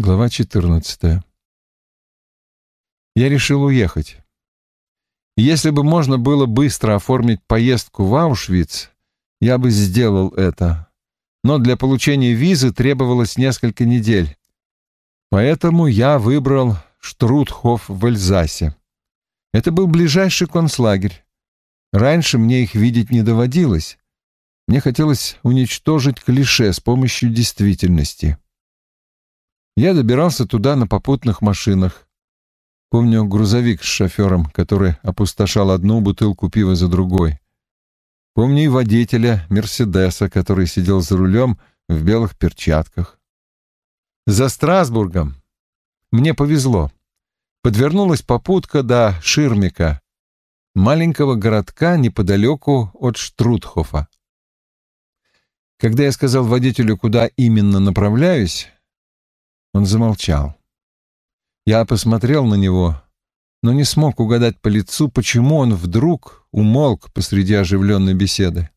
Глава 14. Я решил уехать. Если бы можно было быстро оформить поездку в Аушвиц, я бы сделал это. Но для получения визы требовалось несколько недель. Поэтому я выбрал Штрутхоф в Эльзасе. Это был ближайший концлагерь. Раньше мне их видеть не доводилось. Мне хотелось уничтожить клише с помощью действительности. Я добирался туда на попутных машинах. Помню грузовик с шофером, который опустошал одну бутылку пива за другой. Помню и водителя Мерседеса, который сидел за рулем в белых перчатках. За Страсбургом мне повезло. Подвернулась попутка до Ширмика, маленького городка неподалеку от Штрутхофа. Когда я сказал водителю, куда именно направляюсь, он замолчал. Я посмотрел на него, но не смог угадать по лицу, почему он вдруг умолк посреди оживленной беседы.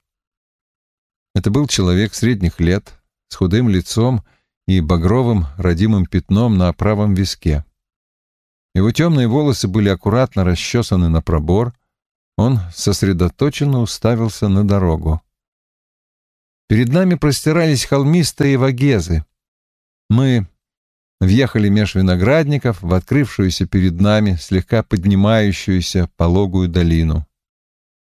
Это был человек средних лет, с худым лицом и багровым родимым пятном на правом виске. Его темные волосы были аккуратно расчесаны на пробор, он сосредоточенно уставился на дорогу. Перед нами простирались холмистые вагезы. Мы въехали меж виноградников в открывшуюся перед нами, слегка поднимающуюся пологую долину.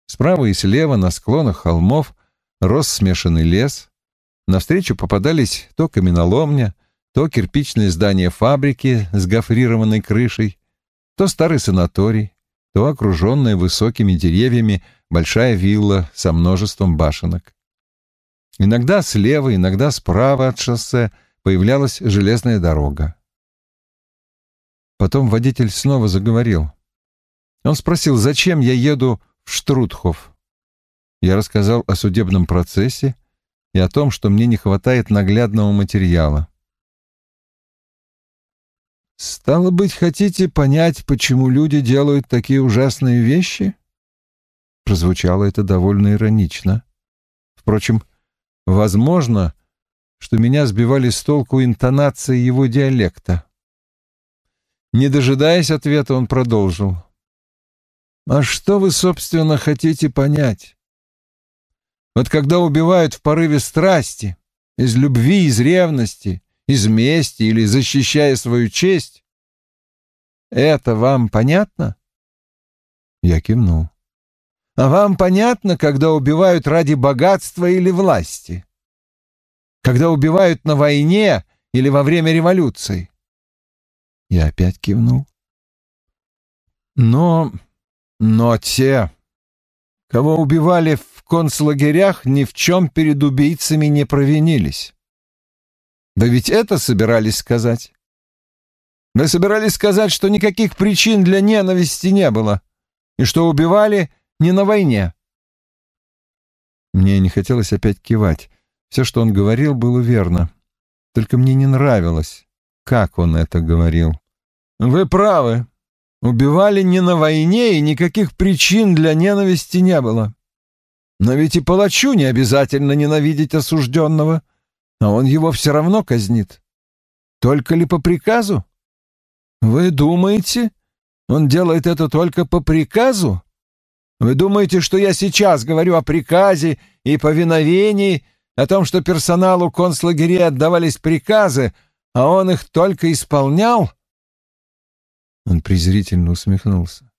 Справа и слева на склонах холмов рос смешанный лес. Навстречу попадались то каменоломня, то кирпичное здание фабрики с гофрированной крышей, то старый санаторий, то окруженная высокими деревьями большая вилла со множеством башенок. Иногда слева, иногда справа от шоссе — появлялась железная дорога. Потом водитель снова заговорил. Он спросил, зачем я еду в Штрутхоф. Я рассказал о судебном процессе и о том, что мне не хватает наглядного материала. «Стало быть, хотите понять, почему люди делают такие ужасные вещи?» Прозвучало это довольно иронично. Впрочем, возможно, что меня сбивали с толку интонации его диалекта. Не дожидаясь ответа, он продолжил. «А что вы, собственно, хотите понять? Вот когда убивают в порыве страсти, из любви, из ревности, из мести или защищая свою честь, это вам понятно?» Я кивнул. «А вам понятно, когда убивают ради богатства или власти?» Когда убивают на войне или во время революции. Я опять кивнул. Но... но те, кого убивали в концлагерях, ни в чем перед убийцами не провинились. Вы ведь это собирались сказать? Вы собирались сказать, что никаких причин для ненависти не было, и что убивали не на войне. Мне не хотелось опять кивать. Все, что он говорил, было верно. Только мне не нравилось, как он это говорил. «Вы правы. Убивали не на войне, и никаких причин для ненависти не было. Но ведь и палачу не обязательно ненавидеть осужденного, а он его все равно казнит. Только ли по приказу? Вы думаете, он делает это только по приказу? Вы думаете, что я сейчас говорю о приказе и повиновении, о том, что персоналу концлагерей отдавались приказы, а он их только исполнял? Он презрительно усмехнулся.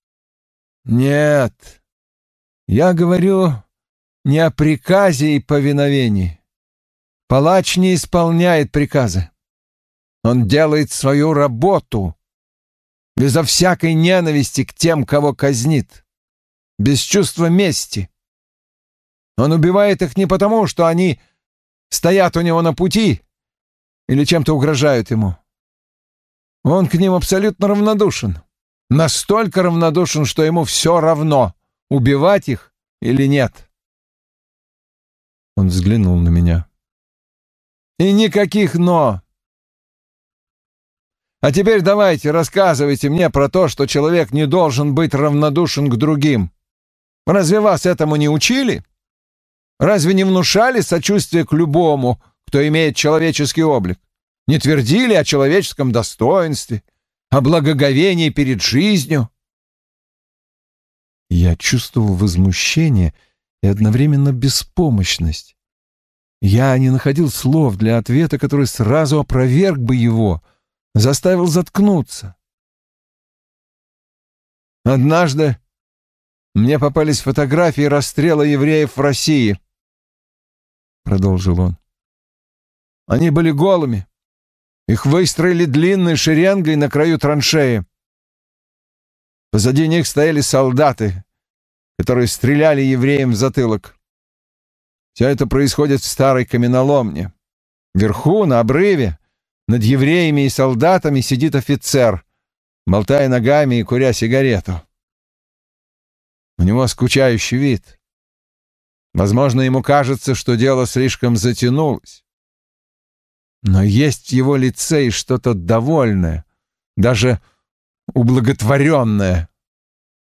Нет, я говорю не о приказе и повиновении. Палач не исполняет приказы. Он делает свою работу безо всякой ненависти к тем, кого казнит, без чувства мести. Он убивает их не потому, что они стоят у него на пути или чем-то угрожают ему. Он к ним абсолютно равнодушен. Настолько равнодушен, что ему все равно, убивать их или нет. Он взглянул на меня. И никаких «но». А теперь давайте рассказывайте мне про то, что человек не должен быть равнодушен к другим. Разве вас этому не учили? Разве не внушали сочувствие к любому, кто имеет человеческий облик? не твердили о человеческом достоинстве, о благоговении перед жизнью. Я чувствовал возмущение и одновременно беспомощность. Я не находил слов для ответа, который сразу опроверг бы его, заставил заткнуться. Однажды мне попались фотографии расстрела евреев в России, — продолжил он. Они были голыми. Их выстроили длинной шеренгой на краю траншеи. Позади них стояли солдаты, которые стреляли евреям в затылок. Все это происходит в старой каменоломне. Вверху, на обрыве, над евреями и солдатами сидит офицер, болтая ногами и куря сигарету. У него скучающий вид. Возможно, ему кажется, что дело слишком затянулось. Но есть в его лице и что-то довольное, даже ублаготворенное.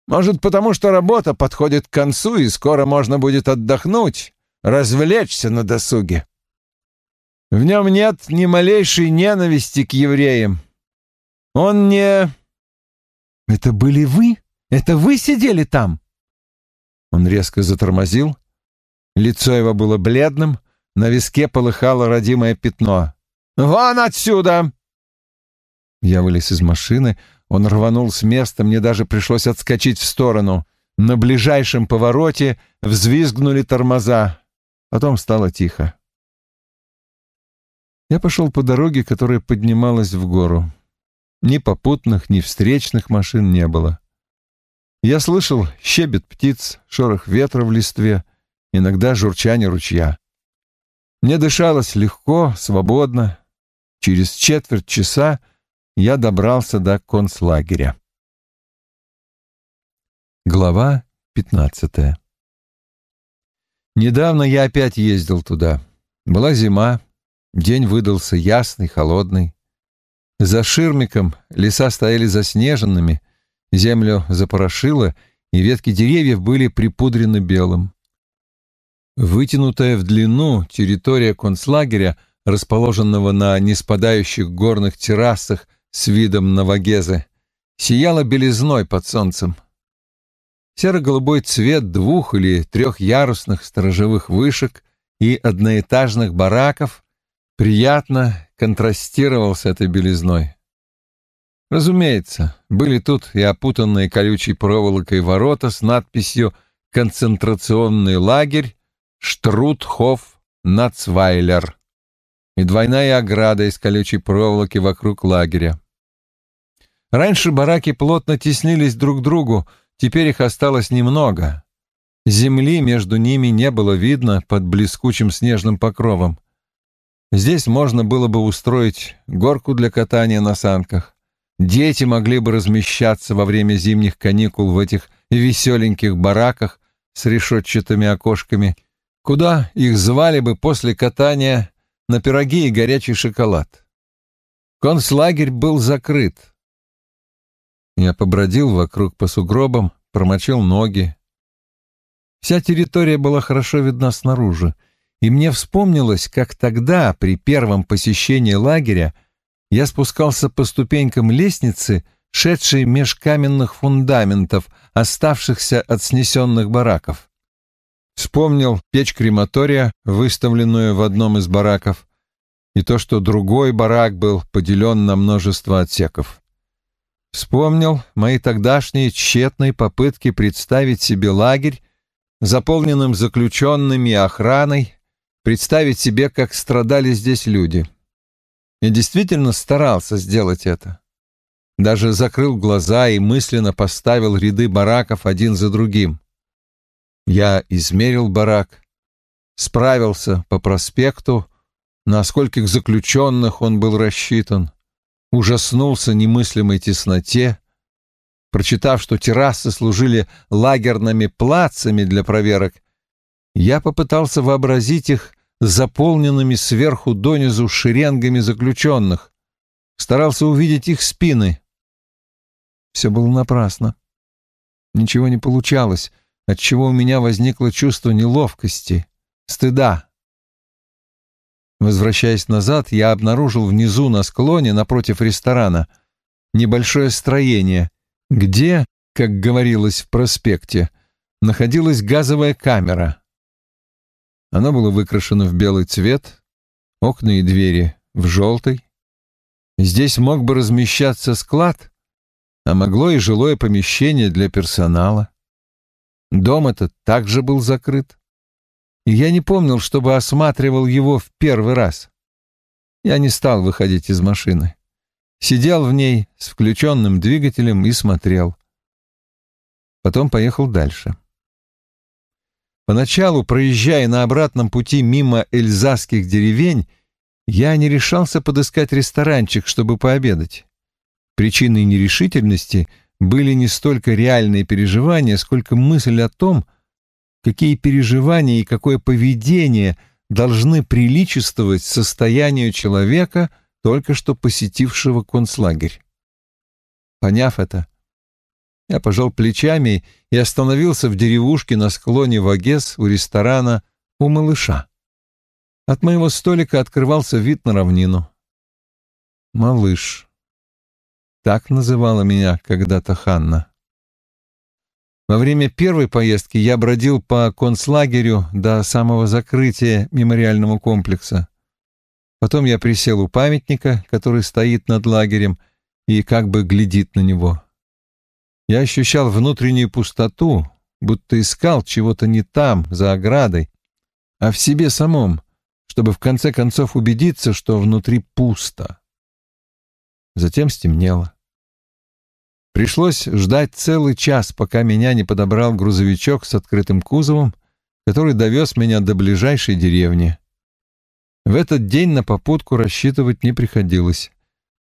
Может, потому что работа подходит к концу, и скоро можно будет отдохнуть, развлечься на досуге. В нем нет ни малейшей ненависти к евреям. Он не... «Это были вы? Это вы сидели там?» Он резко затормозил. Лицо его было бледным, на виске полыхало родимое пятно. «Вон отсюда!» Я вылез из машины, он рванул с места, мне даже пришлось отскочить в сторону. На ближайшем повороте взвизгнули тормоза. Потом стало тихо. Я пошел по дороге, которая поднималась в гору. Ни попутных, ни встречных машин не было. Я слышал щебет птиц, шорох ветра в листве, иногда журчание ручья. Мне дышалось легко, свободно. Через четверть часа я добрался до концлагеря. Глава пятнадцатая Недавно я опять ездил туда. Была зима, день выдался ясный, холодный. За ширмиком леса стояли заснеженными, землю запорошило, и ветки деревьев были припудрены белым. Вытянутая в длину территория концлагеря, расположенного на неспадающих горных террасах с видом на Вагезы, сияла белизной под солнцем. Серо-голубой цвет двух или трехярусных сторожевых вышек и одноэтажных бараков приятно контрастировал с этой белизной. Разумеется, были тут и опутанные колючей проволокой ворота с надписью «Концентрационный лагерь Штрутхоф Нацвайлер» и двойная ограда из колючей проволоки вокруг лагеря. Раньше бараки плотно теснились друг к другу, Теперь их осталось немного. Земли между ними не было видно под блескучим снежным покровом. Здесь можно было бы устроить горку для катания на санках. Дети могли бы размещаться во время зимних каникул в этих веселеньких бараках с решетчатыми окошками, куда их звали бы после катания на пироги и горячий шоколад. Концлагерь был закрыт. Я побродил вокруг по сугробам, промочил ноги. Вся территория была хорошо видна снаружи, и мне вспомнилось, как тогда, при первом посещении лагеря, я спускался по ступенькам лестницы, шедшей меж каменных фундаментов, оставшихся от снесенных бараков. Вспомнил печь крематория, выставленную в одном из бараков, и то, что другой барак был поделен на множество отсеков. Вспомнил мои тогдашние тщетные попытки представить себе лагерь, заполненным заключенными и охраной, представить себе, как страдали здесь люди. Я действительно старался сделать это. Даже закрыл глаза и мысленно поставил ряды бараков один за другим. Я измерил барак, справился по проспекту, на скольких заключенных он был рассчитан, ужаснулся немыслимой тесноте, прочитав, что террасы служили лагерными плацами для проверок, я попытался вообразить их заполненными сверху донизу шеренгами заключенных, старался увидеть их спины. Все было напрасно. Ничего не получалось, отчего у меня возникло чувство неловкости, стыда. Возвращаясь назад, я обнаружил внизу на склоне напротив ресторана небольшое строение, где, как говорилось в проспекте, находилась газовая камера. Оно было выкрашено в белый цвет, окна и двери в желтый. Здесь мог бы размещаться склад, а могло и жилое помещение для персонала. Дом этот также был закрыт. И я не помнил, чтобы осматривал его в первый раз. Я не стал выходить из машины. Сидел в ней с включенным двигателем и смотрел. Потом поехал дальше. Поначалу, проезжая на обратном пути мимо эльзасских деревень, я не решался подыскать ресторанчик, чтобы пообедать. Причиной нерешительности были не столько реальные переживания, сколько мысль о том, какие переживания и какое поведение должны приличествовать состоянию человека, только что посетившего концлагерь. Поняв это, я пожал плечами и остановился в деревушке на склоне Вагес у ресторана у малыша. От моего столика открывался вид на равнину. «Малыш», так называла меня когда-то Ханна. Во время первой поездки я бродил по концлагерю до самого закрытия мемориального комплекса. Потом я присел у памятника, который стоит над лагерем и как бы глядит на него. Я ощущал внутреннюю пустоту, будто искал чего-то не там, за оградой, а в себе самом, чтобы в конце концов убедиться, что внутри пусто. Затем стемнело. Пришлось ждать целый час, пока меня не подобрал грузовичок с открытым кузовом, который довез меня до ближайшей деревни. В этот день на попутку рассчитывать не приходилось,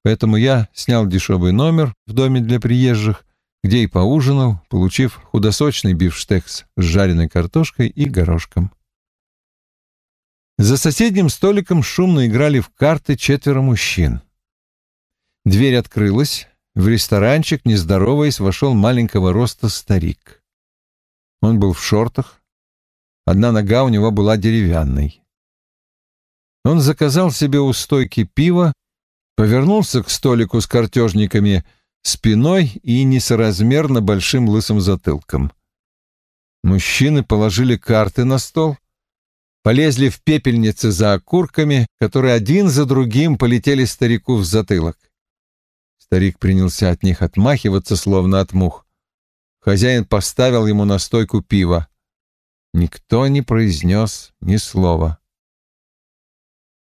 поэтому я снял дешевый номер в доме для приезжих, где и поужинал, получив худосочный бифштекс с жареной картошкой и горошком. За соседним столиком шумно играли в карты четверо мужчин. Дверь открылась, в ресторанчик, не здороваясь, вошел маленького роста старик. Он был в шортах, одна нога у него была деревянной. Он заказал себе у стойки пива, повернулся к столику с картежниками спиной и несоразмерно большим лысым затылком. Мужчины положили карты на стол, полезли в пепельницы за окурками, которые один за другим полетели старику в затылок. Старик принялся от них отмахиваться, словно от мух. Хозяин поставил ему на стойку пива. Никто не произнес ни слова.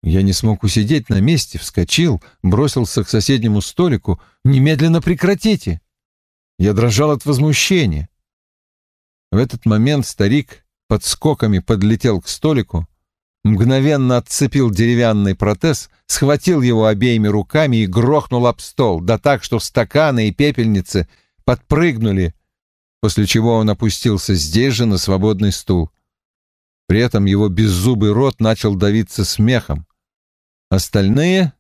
Я не смог усидеть на месте, вскочил, бросился к соседнему столику. «Немедленно прекратите!» Я дрожал от возмущения. В этот момент старик под скоками подлетел к столику, мгновенно отцепил деревянный протез, схватил его обеими руками и грохнул об стол, да так, что стаканы и пепельницы подпрыгнули, после чего он опустился здесь же на свободный стул. При этом его беззубый рот начал давиться смехом. Остальные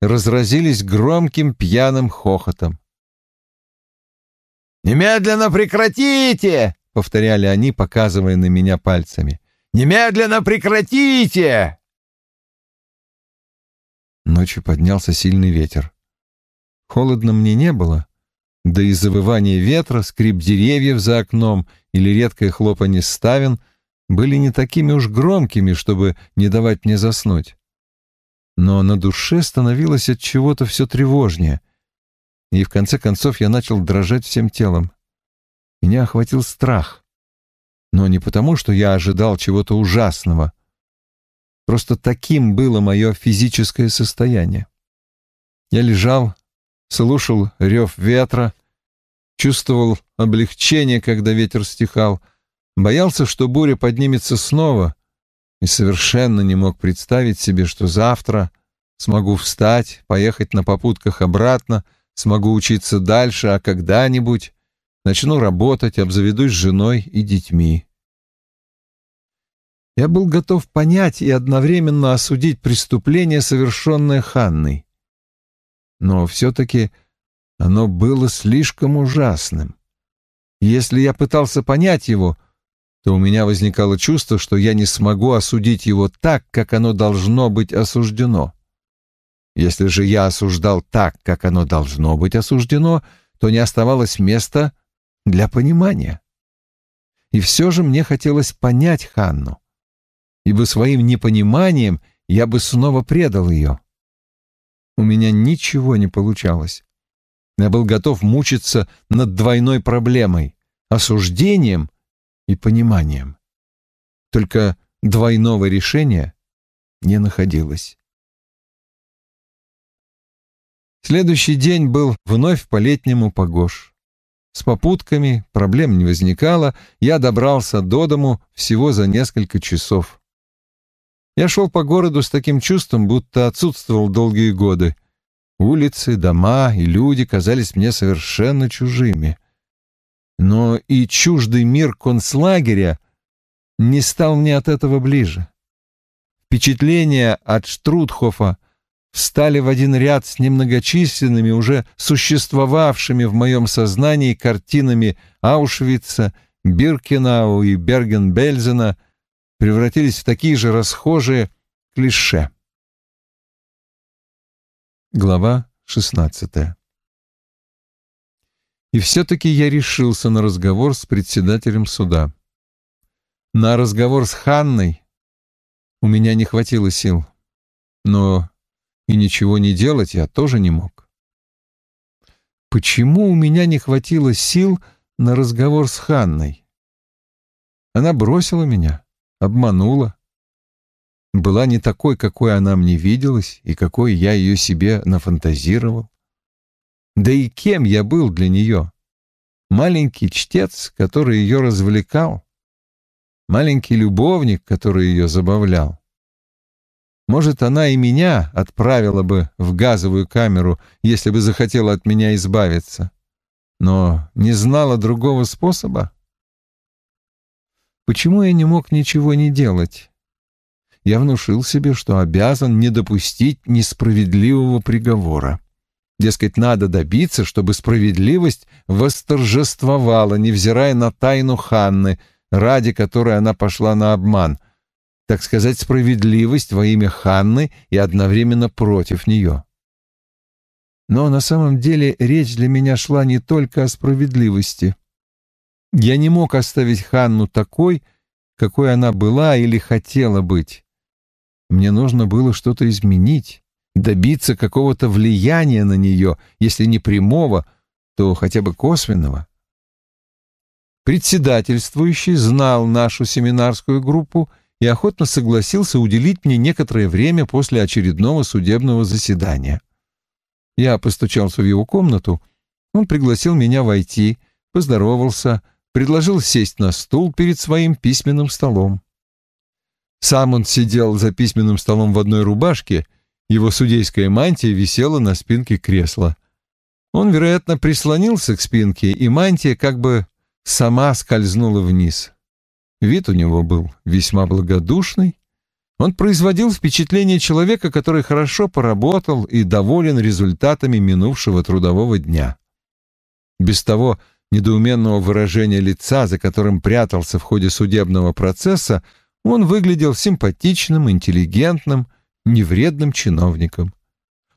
разразились громким пьяным хохотом. «Немедленно прекратите!» — повторяли они, показывая на меня пальцами. Немедленно прекратите!» Ночью поднялся сильный ветер. Холодно мне не было, да и завывание ветра, скрип деревьев за окном или редкое хлопанье ставен были не такими уж громкими, чтобы не давать мне заснуть. Но на душе становилось от чего-то все тревожнее, и в конце концов я начал дрожать всем телом. Меня охватил страх но не потому, что я ожидал чего-то ужасного. Просто таким было мое физическое состояние. Я лежал, слушал рев ветра, чувствовал облегчение, когда ветер стихал, боялся, что буря поднимется снова, и совершенно не мог представить себе, что завтра смогу встать, поехать на попутках обратно, смогу учиться дальше, а когда-нибудь начну работать, обзаведусь женой и детьми. Я был готов понять и одновременно осудить преступление, совершенное Ханной. Но все-таки оно было слишком ужасным. Если я пытался понять его, то у меня возникало чувство, что я не смогу осудить его так, как оно должно быть осуждено. Если же я осуждал так, как оно должно быть осуждено, то не оставалось места для понимания. И все же мне хотелось понять Ханну, ибо своим непониманием я бы снова предал ее. У меня ничего не получалось. Я был готов мучиться над двойной проблемой — осуждением и пониманием. Только двойного решения не находилось. Следующий день был вновь по-летнему погож. С попутками проблем не возникало, я добрался до дому всего за несколько часов. Я шел по городу с таким чувством, будто отсутствовал долгие годы. Улицы, дома и люди казались мне совершенно чужими. Но и чуждый мир концлагеря не стал мне от этого ближе. Впечатления от Штрутхофа встали в один ряд с немногочисленными, уже существовавшими в моем сознании картинами Аушвица, Биркенау и Берген-Бельзена, превратились в такие же расхожие клише. Глава шестнадцатая И все-таки я решился на разговор с председателем суда. На разговор с Ханной у меня не хватило сил, но и ничего не делать я тоже не мог. Почему у меня не хватило сил на разговор с Ханной? Она бросила меня, обманула. Была не такой, какой она мне виделась и какой я ее себе нафантазировал. Да и кем я был для нее? Маленький чтец, который ее развлекал. Маленький любовник, который ее забавлял. Может, она и меня отправила бы в газовую камеру, если бы захотела от меня избавиться. Но не знала другого способа? Почему я не мог ничего не делать? Я внушил себе, что обязан не допустить несправедливого приговора. Дескать, надо добиться, чтобы справедливость восторжествовала, невзирая на тайну Ханны, ради которой она пошла на обман — так сказать, справедливость во имя Ханны и одновременно против нее. Но на самом деле речь для меня шла не только о справедливости. Я не мог оставить Ханну такой, какой она была или хотела быть. Мне нужно было что-то изменить, добиться какого-то влияния на нее, если не прямого, то хотя бы косвенного. Председательствующий знал нашу семинарскую группу и охотно согласился уделить мне некоторое время после очередного судебного заседания. Я постучался в его комнату, он пригласил меня войти, поздоровался, предложил сесть на стул перед своим письменным столом. Сам он сидел за письменным столом в одной рубашке, его судейская мантия висела на спинке кресла. Он, вероятно, прислонился к спинке, и мантия как бы сама скользнула вниз. Вид у него был весьма благодушный. Он производил впечатление человека, который хорошо поработал и доволен результатами минувшего трудового дня. Без того недоуменного выражения лица, за которым прятался в ходе судебного процесса, он выглядел симпатичным, интеллигентным, невредным чиновником.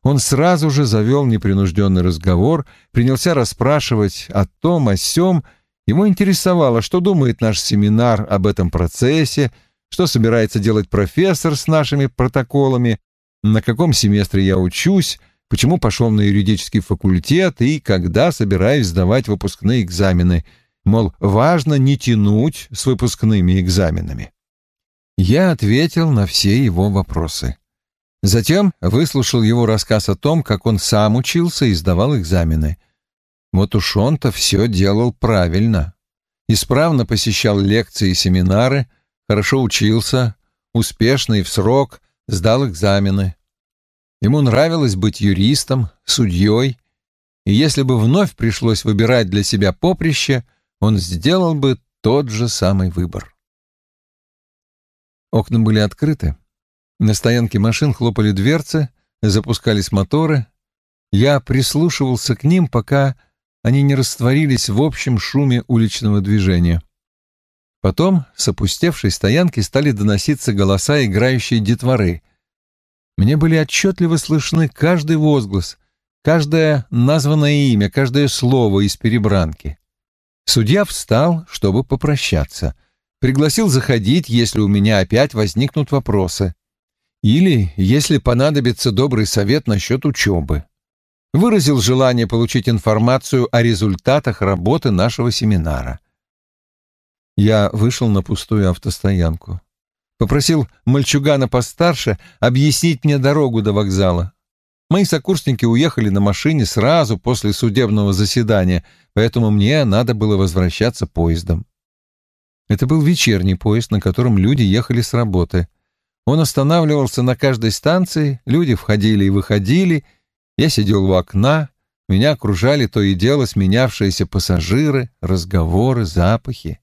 Он сразу же завел непринужденный разговор, принялся расспрашивать о том, о сём, Ему интересовало, что думает наш семинар об этом процессе, что собирается делать профессор с нашими протоколами, на каком семестре я учусь, почему пошел на юридический факультет и когда собираюсь сдавать выпускные экзамены. Мол, важно не тянуть с выпускными экзаменами. Я ответил на все его вопросы. Затем выслушал его рассказ о том, как он сам учился и сдавал экзамены. Вот уж он-то все делал правильно. Исправно посещал лекции и семинары, хорошо учился, успешно и в срок сдал экзамены. Ему нравилось быть юристом, судьей, и если бы вновь пришлось выбирать для себя поприще, он сделал бы тот же самый выбор. Окна были открыты. На стоянке машин хлопали дверцы, запускались моторы. Я прислушивался к ним, пока они не растворились в общем шуме уличного движения. Потом с опустевшей стоянки стали доноситься голоса играющей детворы. Мне были отчетливо слышны каждый возглас, каждое названное имя, каждое слово из перебранки. Судья встал, чтобы попрощаться. Пригласил заходить, если у меня опять возникнут вопросы. Или, если понадобится добрый совет насчет учебы. Выразил желание получить информацию о результатах работы нашего семинара. Я вышел на пустую автостоянку. Попросил мальчугана постарше объяснить мне дорогу до вокзала. Мои сокурсники уехали на машине сразу после судебного заседания, поэтому мне надо было возвращаться поездом. Это был вечерний поезд, на котором люди ехали с работы. Он останавливался на каждой станции, люди входили и выходили. Я сидел у окна, меня окружали то и дело сменявшиеся пассажиры, разговоры, запахи.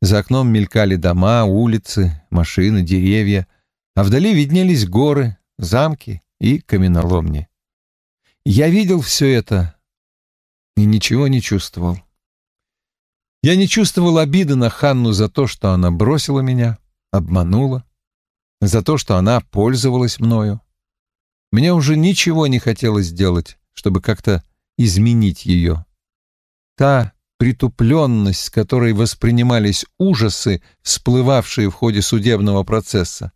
За окном мелькали дома, улицы, машины, деревья, а вдали виднелись горы, замки и каменоломни. Я видел все это и ничего не чувствовал. Я не чувствовал обиды на Ханну за то, что она бросила меня, обманула, за то, что она пользовалась мною. Мне уже ничего не хотелось делать, чтобы как-то изменить ее. Та притупленность, с которой воспринимались ужасы, всплывавшие в ходе судебного процесса,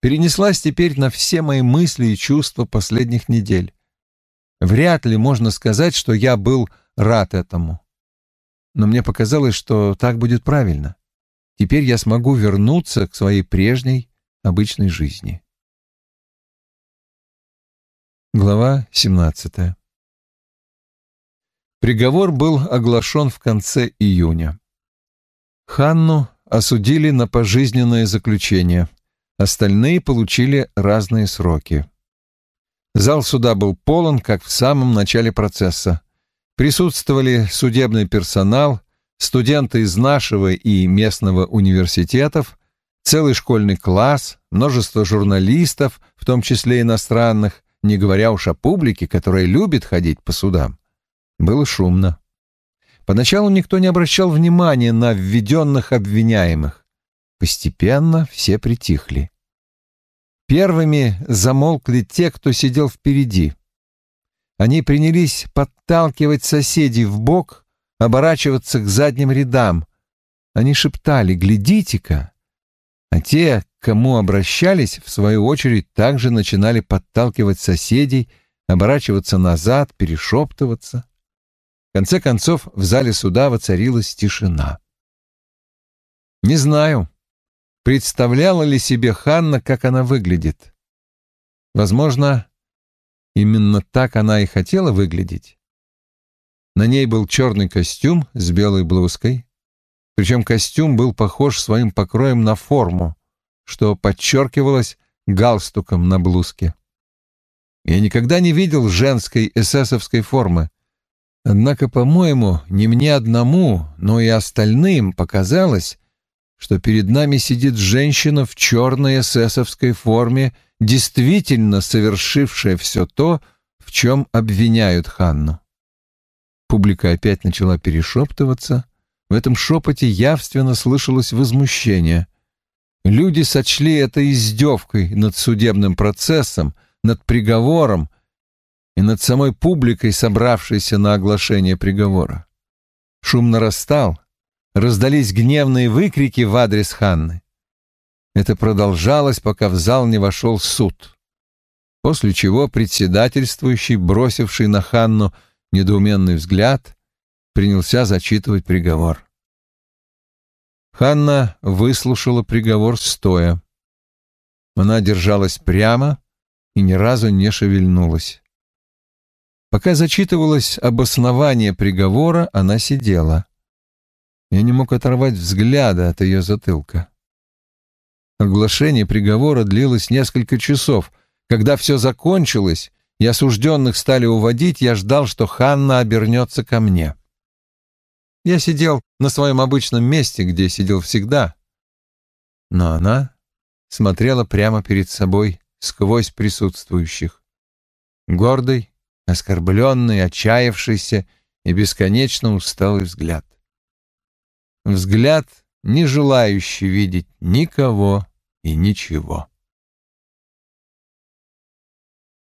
перенеслась теперь на все мои мысли и чувства последних недель. Вряд ли можно сказать, что я был рад этому. Но мне показалось, что так будет правильно. Теперь я смогу вернуться к своей прежней обычной жизни. Глава семнадцатая Приговор был оглашен в конце июня. Ханну осудили на пожизненное заключение. Остальные получили разные сроки. Зал суда был полон, как в самом начале процесса. Присутствовали судебный персонал, студенты из нашего и местного университетов, целый школьный класс, множество журналистов, в том числе иностранных, не говоря уж о публике, которая любит ходить по судам. Было шумно. Поначалу никто не обращал внимания на введенных обвиняемых. Постепенно все притихли. Первыми замолкли те, кто сидел впереди. Они принялись подталкивать соседей в бок, оборачиваться к задним рядам. Они шептали «Глядите-ка!» А те, кому обращались, в свою очередь также начинали подталкивать соседей, оборачиваться назад, перешептываться. В конце концов, в зале суда воцарилась тишина. Не знаю, представляла ли себе Ханна, как она выглядит. Возможно, именно так она и хотела выглядеть. На ней был черный костюм с белой блузкой, причем костюм был похож своим покроем на форму, что подчеркивалось галстуком на блузке. Я никогда не видел женской эсэсовской формы, Однако, по-моему, не мне одному, но и остальным показалось, что перед нами сидит женщина в черной эсэсовской форме, действительно совершившая все то, в чем обвиняют Ханну. Публика опять начала перешептываться. В этом шепоте явственно слышалось возмущение. Люди сочли это издевкой над судебным процессом, над приговором, и над самой публикой, собравшейся на оглашение приговора. Шум нарастал, раздались гневные выкрики в адрес Ханны. Это продолжалось, пока в зал не вошел суд, после чего председательствующий, бросивший на Ханну недоуменный взгляд, принялся зачитывать приговор. Ханна выслушала приговор стоя. Она держалась прямо и ни разу не шевельнулась. Пока зачитывалось обоснование приговора, она сидела. Я не мог оторвать взгляда от ее затылка. Оглашение приговора длилось несколько часов. Когда все закончилось и осужденных стали уводить, я ждал, что Ханна обернется ко мне. Я сидел на своем обычном месте, где сидел всегда. Но она смотрела прямо перед собой, сквозь присутствующих. Гордый, оскорбленный, отчаявшийся и бесконечно усталый взгляд. Взгляд не желающий видеть никого и ничего.